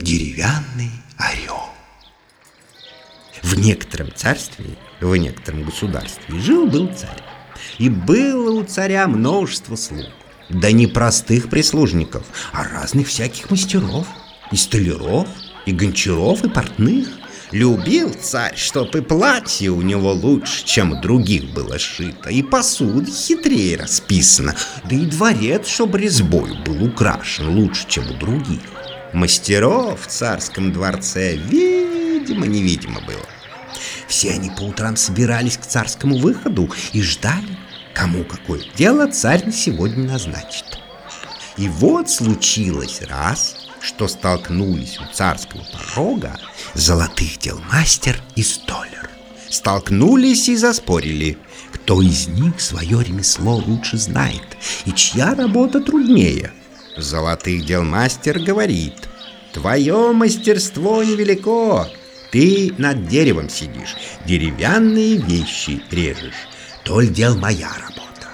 деревянный орел. В некотором царстве, в некотором государстве жил-был царь. И было у царя множество слуг. Да не простых прислужников, а разных всяких мастеров. И столяров, и гончаров, и портных. Любил царь, чтоб и платье у него лучше, чем у других было шито, и посуда хитрее расписана, да и дворец, чтоб резьбой был украшен лучше, чем у других. Мастеров в царском дворце видимо-невидимо было. Все они по утрам собирались к царскому выходу и ждали, кому какое дело царь на сегодня назначит. И вот случилось раз, что столкнулись у царского порога золотых дел мастер и столер. Столкнулись и заспорили, кто из них свое ремесло лучше знает и чья работа труднее. Золотых дел мастер говорит, твое мастерство невелико, ты над деревом сидишь, деревянные вещи режешь. Толь дел моя работа.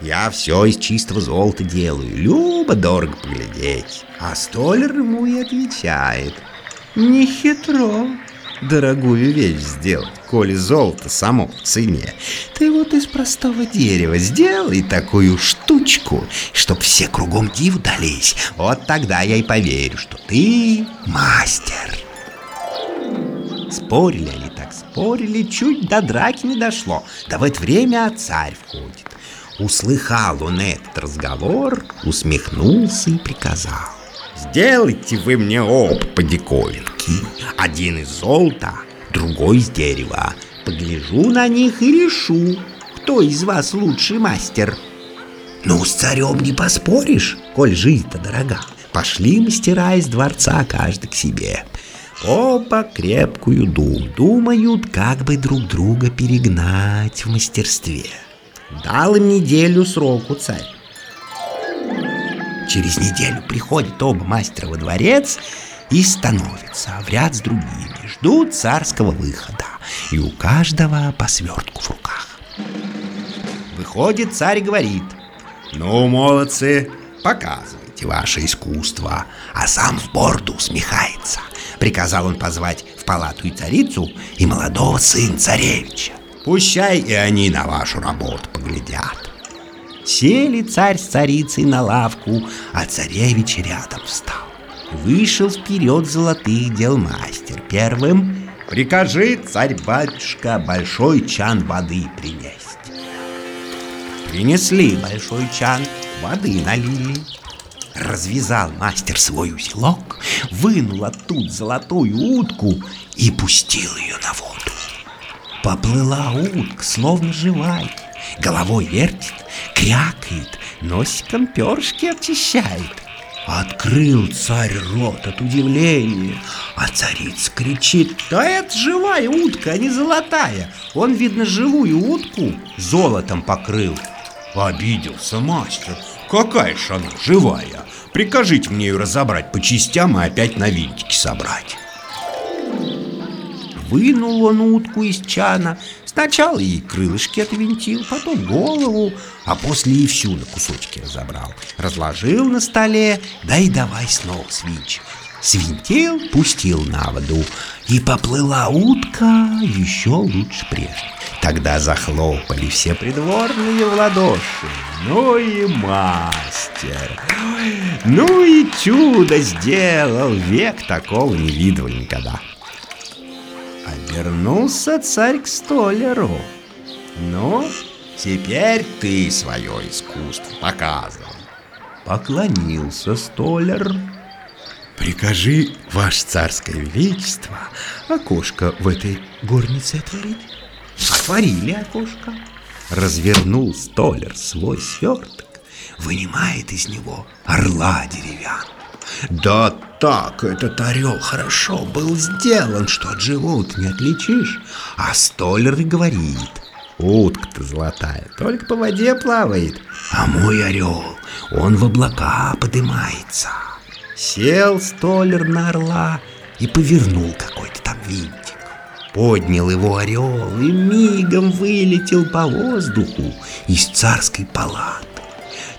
Я все из чистого золота делаю, любо дорого поглядеть. А столер ему и отвечает. Не хитро дорогую вещь сделать, коли золото само в цене. Ты вот из простого дерева сделай такую штучку, чтоб все кругом див дались. Вот тогда я и поверю, что ты мастер. Спорили они так, спорили, чуть до драки не дошло. Да в это время царь входит. Услыхал он этот разговор, усмехнулся и приказал. Сделайте вы мне оба по диковинке. Один из золота, другой из дерева. Погляжу на них и решу, кто из вас лучший мастер. Ну, с царем не поспоришь, коль жизнь-то дорога. Пошли мастера из дворца каждый к себе. Оба крепкую дум думают, как бы друг друга перегнать в мастерстве. Дал им неделю сроку царь. Через неделю приходят оба мастера во дворец и становятся в ряд с другими, ждут царского выхода, и у каждого по свертку в руках. Выходит царь и говорит, ну, молодцы, показывайте ваше искусство, а сам в борду усмехается – Приказал он позвать в палату и царицу, и молодого сына царевича. Пущай и они на вашу работу поглядят. Сели царь с царицей на лавку, а царевич рядом встал. Вышел вперед золотых дел мастер. Первым «Прикажи, царь-батюшка, большой чан воды принести». Принесли большой чан, воды налили. Развязал мастер свой узелок, вынул оттуда золотую утку и пустил ее на воду. Поплыла утка, словно живая, головой вертит, крякает, носиком перышки очищает. Открыл царь рот от удивления, а царица кричит, да это живая утка, а не золотая. Он, видно, живую утку золотом покрыл. Обиделся мастер, какая ж она живая. Прикажите мне ее разобрать по частям и опять на винтики собрать. Вынул он утку из чана, сначала ей крылышки отвинтил, потом голову, а после и всю на кусочки разобрал. Разложил на столе, да и давай снова свинчивать. Свинтил, пустил на воду, и поплыла утка еще лучше прежде. Тогда захлопали все придворные в ладоши. Ну и мастер! Ну и чудо сделал! Век такого не видывал никогда. Обернулся царь к столеру. Ну, теперь ты свое искусство показывал. Поклонился столер. Прикажи, ваше царское величество, окошко в этой горнице отворить. Отворили окошко. Развернул столер свой сверток, вынимает из него орла деревянного. Да так этот орел хорошо был сделан, что от живот не отличишь. А столер и говорит, утка-то золотая, только по воде плавает, а мой орел, он в облака подымается. Сел столер на орла и повернул какой-то там винтик. Поднял его орел и мигом вылетел по воздуху из царской палаты.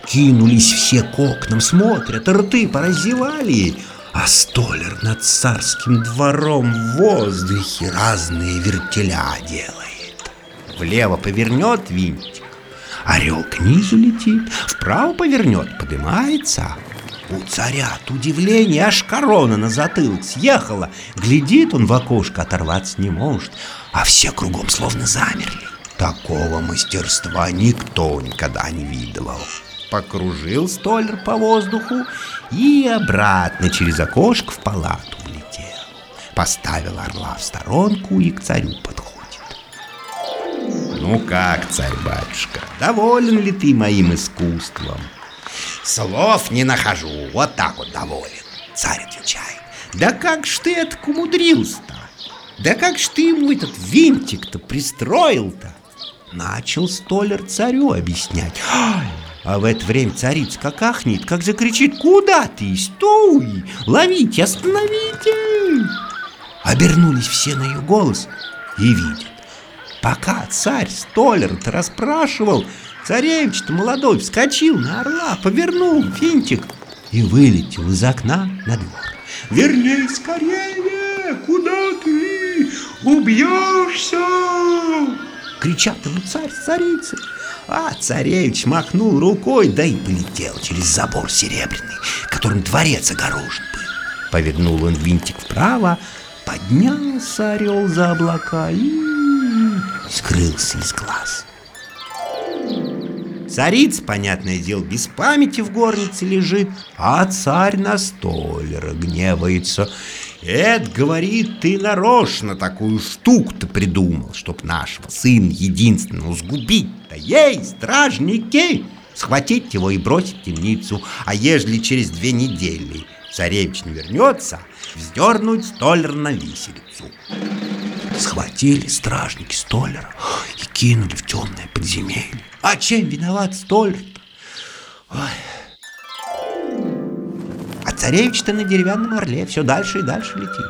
Кинулись все к окнам, смотрят, рты поразевали, а столер над царским двором в воздухе разные вертеля делает. Влево повернет винтик, орел к низу летит, вправо повернет, поднимается. У царя от удивления аж корона на затылок съехала. Глядит он в окошко, оторваться не может, а все кругом словно замерли. Такого мастерства никто никогда не видывал. Покружил столер по воздуху и обратно через окошко в палату улетел. Поставил орла в сторонку и к царю подходит. Ну как, царь-батюшка, доволен ли ты моим искусством? Слов не нахожу, вот так вот доволен. Царь отвечает. Да как ж ты это умудрился-то? Да как ж ты ему этот винтик-то пристроил-то? Начал столер царю объяснять. Ай, а в это время царица как ахнет, как закричит «Куда ты? Стой! Ловите, остановите!» Обернулись все на ее голос и видят. Пока царь столер-то расспрашивал, царевич-то молодой вскочил на орла, повернул винтик и вылетел из окна на двор. «Верней скорее! Куда ты? Убьешься!» Кричат ему царь с царицей. А царевич махнул рукой, да и полетел через забор серебряный, которым дворец огорожен был. Повернул он винтик вправо, поднялся орел за облака и скрылся из глаз. Царица, понятное дело, без памяти в горнице лежит, а царь на столера гневается. Это, говорит, ты нарочно такую штуку-то придумал, чтоб нашего сына единственного сгубить-то. Ей, стражники! Схватить его и бросить в темницу, а ежели через две недели царевич не вернется, вздернуть столер на виселицу. Схватили стражники столера и кинули в темное подземелье. А чем виноват столер А царевич-то на деревянном орле все дальше и дальше летит.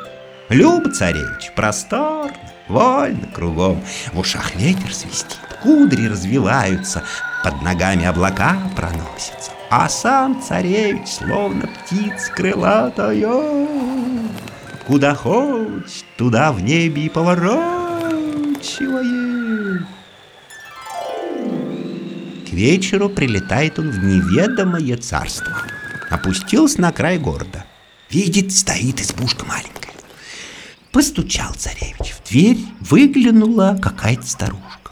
Люба царевич, просторно, вольно кругом, в ушах ветер свистит, кудри развиваются, под ногами облака проносятся, а сам царевич словно птиц крылатая. Куда хочет, туда в небе и поворачивает. К вечеру прилетает он в неведомое царство. Опустился на край города. Видит, стоит избушка маленькая. Постучал царевич в дверь, выглянула какая-то старушка.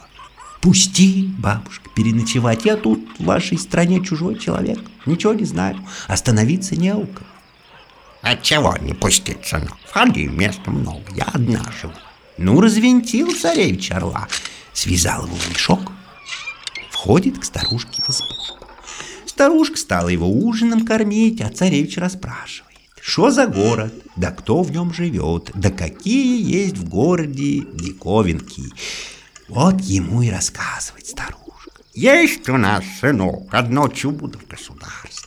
«Пусти, бабушка, переночевать. Я тут в вашей стране чужой человек. Ничего не знаю. Остановиться не у кого. Отчего не пустить, сынок? Входи, места много, я одна живу. Ну, развинтил царевич орла, связал его в мешок, входит к старушке в избушку. Старушка стала его ужином кормить, а царевич расспрашивает. Что за город, да кто в нем живет, да какие есть в городе диковинки. Вот ему и рассказывает старушка. Есть у нас, сынок, одно чудо в государстве.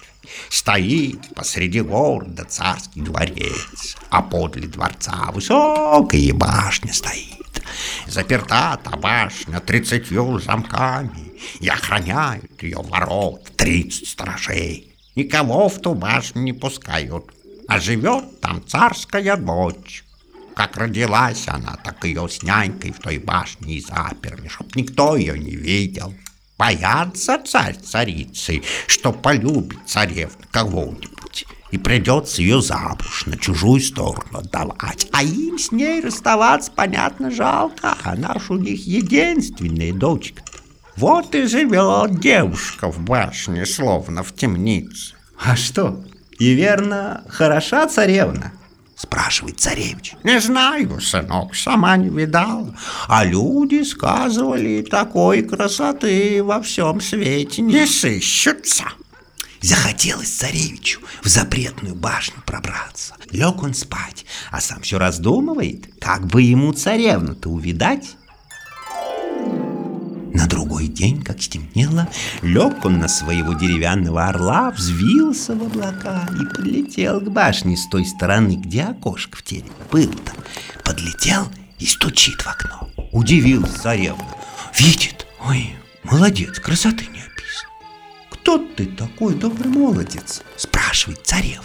Стоит посреди города царский дворец, а подле дворца высокая башня стоит. Заперта та башня тридцатью замками, и охраняют ее ворот тридцать сторожей. Никого в ту башню не пускают, а живет там царская дочь. Как родилась она, так ее с нянькой в той башне и заперли, чтоб никто ее не видел. Боятся царь царицы, что полюбит царевна кого-нибудь, и придется ее замуж на чужую сторону отдавать. А им с ней расставаться, понятно, жалко, она ж у них единственная дочка. Вот и живет девушка в башне, словно в темнице. А что, и верно, хороша царевна? Спрашивает царевич. Не знаю, сынок, сама не видал. А люди сказывали, такой красоты во всем свете не сыщутся. Захотелось царевичу в запретную башню пробраться. Лег он спать, а сам все раздумывает, как бы ему царевну-то увидать. На другой день, как стемнело, лег он на своего деревянного орла, взвился в облака и подлетел к башне с той стороны, где окошко в теребе было-то. Подлетел и стучит в окно. Удивился царевна. Видит, ой, молодец, красоты не описан. Кто ты такой добрый молодец? Спрашивает царевна.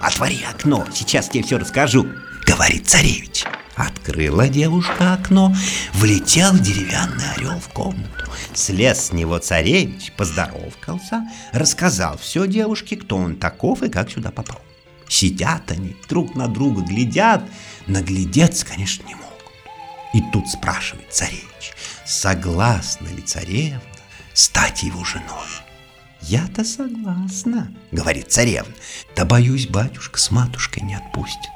Отвори окно, сейчас тебе все расскажу, говорит царевич. Открыла девушка окно, влетел деревянный орел в комнату. Слез с него царевич, поздоровкался, рассказал все девушке, кто он таков и как сюда попал. Сидят они, друг на друга глядят, наглядеться, конечно, не могут. И тут спрашивает царевич, согласна ли царевна стать его женой? «Я-то согласна», — говорит царевна. «Да боюсь, батюшка с матушкой не отпустит».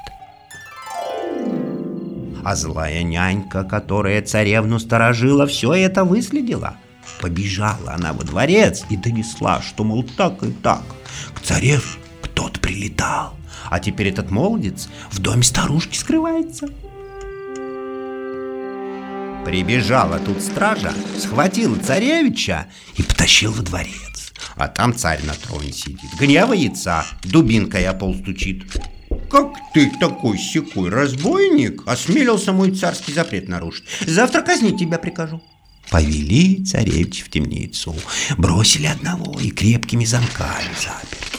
А злая нянька, которая царевну сторожила, все это выследила. Побежала она во дворец и донесла, что, мол, так и так. К царевне кто-то прилетал, а теперь этот молодец в доме старушки скрывается. Прибежала тут стража, схватила царевича и потащил во дворец. А там царь на троне сидит, гневается, дубинкой о пол стучит. Как ты такой секой разбойник осмелился мой царский запрет нарушить? Завтра казнить тебя прикажу. Повели царевич в темницу, бросили одного и крепкими замками заперли.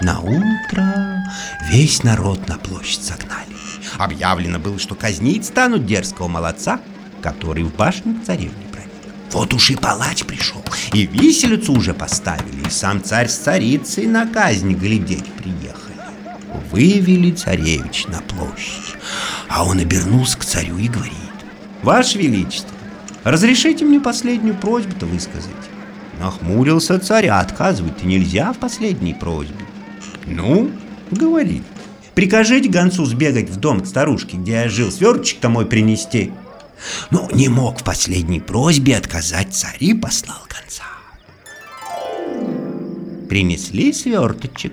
На утро весь народ на площадь согнали. Объявлено было, что казнить станут дерзкого молодца, который в башне к. Вот уж и палач пришел, и виселицу уже поставили, и сам царь с царицей на казнь глядеть приехали. Вывели царевич на площадь, а он обернулся к царю и говорит, «Ваше Величество, разрешите мне последнюю просьбу-то высказать?» Нахмурился царь, а отказывать-то нельзя в последней просьбе. «Ну, говори. Прикажите гонцу сбегать в дом к старушке, где я жил, сверточек-то мой принести». Ну, не мог в последней просьбе отказать царь и послал гонца. Принесли сверточек,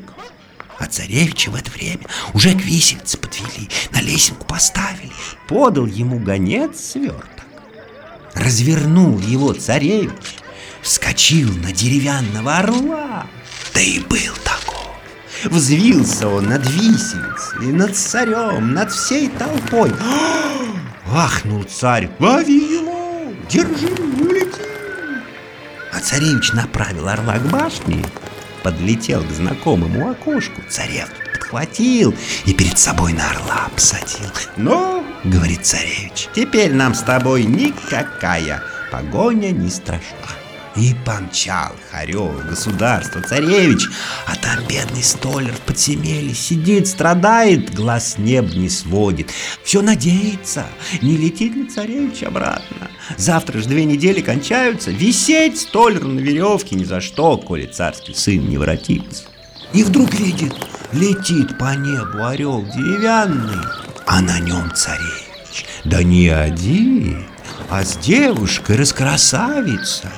а царевича в это время уже к висельце подвели, на лесенку поставили. Подал ему гонец сверток. Развернул его царевич, вскочил на деревянного орла, да и был такой. Взвился он над виселицей, над царем, над всей толпой. Ахнул царь. Лови его! Держи, улети! А царевич направил орла к башне, подлетел к знакомому окошку, царев подхватил и перед собой на орла посадил. «Ну, — говорит царевич, — теперь нам с тобой никакая погоня не страшна». И помчал Харев в государство, царевич, а там бедный столер в подземелье сидит, страдает, глаз неб не сводит. Все надеется, не летит ли царевич обратно. Завтра же две недели кончаются, висеть столер на веревке ни за что, коли царский сын не воротится. И вдруг видит, летит по небу орел деревянный, а на нем царевич. Да не один, а с девушкой раскрасавица.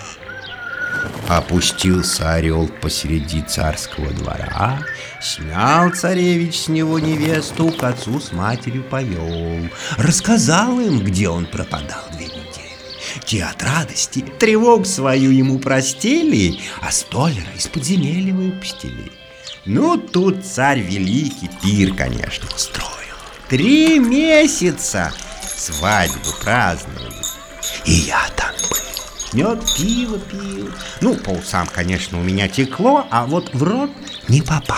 Опустился орел посреди царского двора, Снял царевич с него невесту, к отцу с матерью повел, Рассказал им, где он пропадал две недели. Те от радости тревог свою ему простили, А столера из подземелья выпустили. Ну, тут царь великий пир, конечно, устроил. Три месяца свадьбу праздновали, и я там был. Мед, пиво пил. Ну, по усам, конечно, у меня текло, а вот в рот не попал.